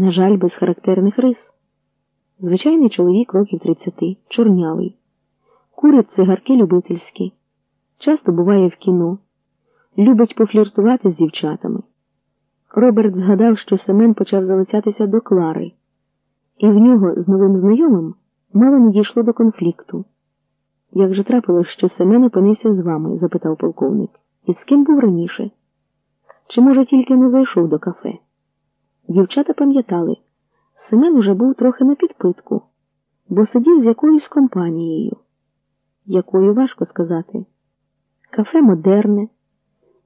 На жаль, без характерних рис. Звичайний чоловік років 30, чорнявий, курить цигарки любительські, часто буває в кіно, любить пофліртувати з дівчатами. Роберт згадав, що Семен почав залицятися до Клари, і в нього з новим знайомим мало не дійшло до конфлікту. Як же трапилось, що Семен опинився з вами? запитав полковник. І з ким був раніше? Чи, може, тільки не зайшов до кафе? Дівчата пам'ятали, Семен уже був трохи на підпитку, бо сидів з якоюсь компанією. Якою важко сказати. Кафе модерне,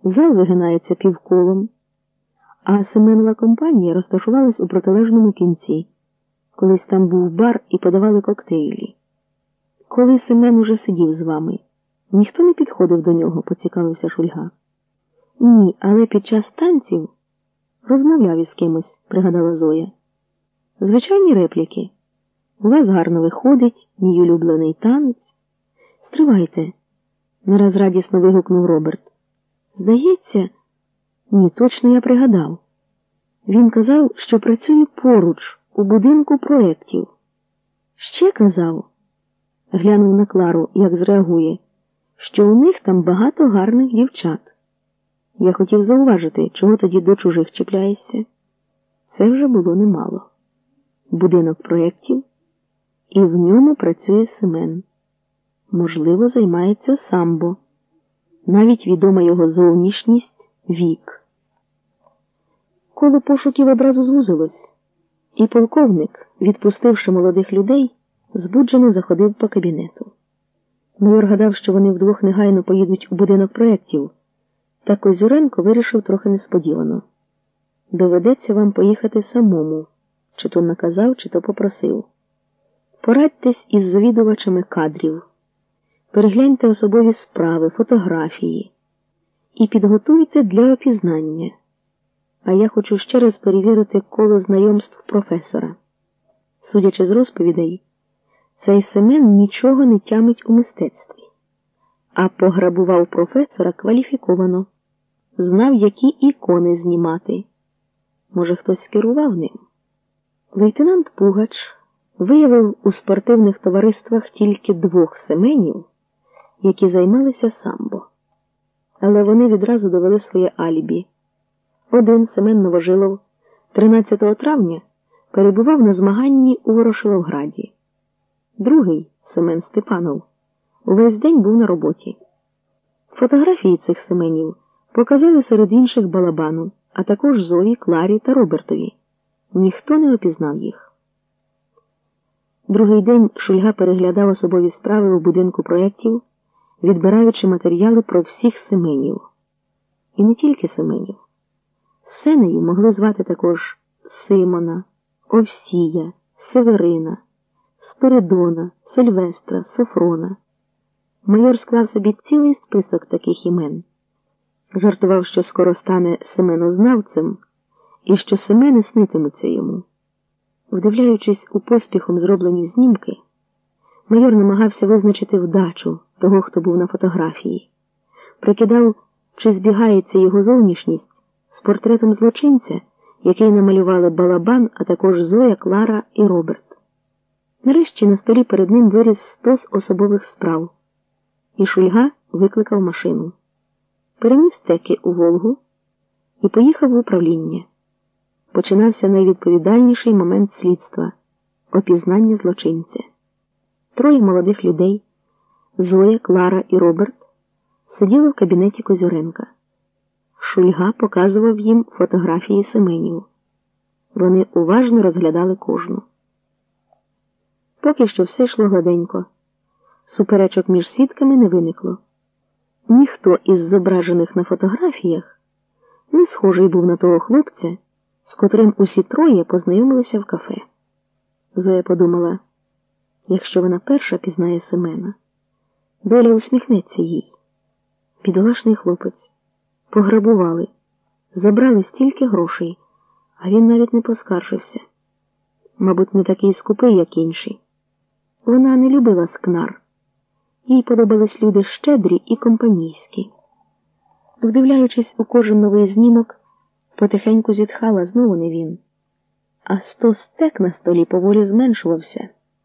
зал вигинається півколом, а Семенова компанія розташувалась у протилежному кінці. Колись там був бар і подавали коктейлі. Коли Семен уже сидів з вами, ніхто не підходив до нього, поцікавився Шульга. Ні, але під час танців розмовляв із кимось, пригадала Зоя. Звичайні репліки. У вас гарно виходить, мій улюблений танець. Стривайте, нараз радісно вигукнув Роберт. Здається, ні, точно я пригадав. Він казав, що працює поруч, у будинку проєктів. Ще казав, глянув на Клару, як зреагує, що у них там багато гарних дівчат. Я хотів зауважити, чого тоді до чужих чіпляєшся. Це вже було немало. Будинок проєктів, і в ньому працює Семен. Можливо, займається самбо. Навіть відома його зовнішність вік. Коло пошуків одразу звузилось, і полковник, відпустивши молодих людей, збуджено заходив по кабінету. Майор гадав, що вони вдвох негайно поїдуть у будинок проєктів, та Козюренко вирішив трохи несподівано. Доведеться вам поїхати самому, чи то наказав, чи то попросив. Порадьтесь із завідувачами кадрів, перегляньте особові справи, фотографії і підготуйте для опізнання. А я хочу ще раз перевірити коло знайомств професора. Судячи з розповідей, цей Семен нічого не тямить у мистецтві, а пограбував професора кваліфіковано, знав, які ікони знімати. Може, хтось керував ним? Лейтенант Пугач виявив у спортивних товариствах тільки двох семенів, які займалися самбо. Але вони відразу довели своє алібі. Один Семен Новожилов 13 травня перебував на змаганні у Ворошиловграді. Другий Семен Степанов увесь день був на роботі. Фотографії цих Семенів показали серед інших балабану, а також Зої, Кларі та Робертові. Ніхто не опізнав їх. Другий день Шульга переглядав особові справи у будинку проєктів, відбираючи матеріали про всіх Семенів. І не тільки Семенів. Сенею могли звати також Симона, Овсія, Северина, Спиридона, Сильвестра, Софрона. Майор склав собі цілий список таких імен. Жартував, що скоро стане Семенознавцем і що Семени снитимуться йому. Вдивляючись у поспіхом зроблені знімки, майор намагався визначити вдачу того, хто був на фотографії, прикидав, чи збігається його зовнішність з портретом злочинця, який намалювали Балабан, а також Зоя, Клара і Роберт. Нарешті на столі перед ним виріс стос особових справ, і Шульга викликав машину. Переніс теки у Волгу і поїхав в управління. Починався найвідповідальніший момент слідства опізнання злочинця. Троє молодих людей Зоя, Клара і Роберт сиділи в кабінеті Козюренка. Шульга показував їм фотографії Семенів. Вони уважно розглядали кожну. Поки що все йшло гладенько. Суперечок між свідками не виникло. Ніхто із зображених на фотографіях не схожий був на того хлопця, з котрим усі троє познайомилися в кафе. Зоя подумала, якщо вона перша пізнає Семена, доля усміхнеться їй. Бідолашний хлопець. Пограбували, забрали стільки грошей, а він навіть не поскаржився. Мабуть, не такий скупий, як інші. Вона не любила скнар. Їй подобались люди щедрі і компанійські. Вдивляючись у кожен новий знімок, потихеньку зітхала знову не він. а сто стек на столі поволі зменшувався.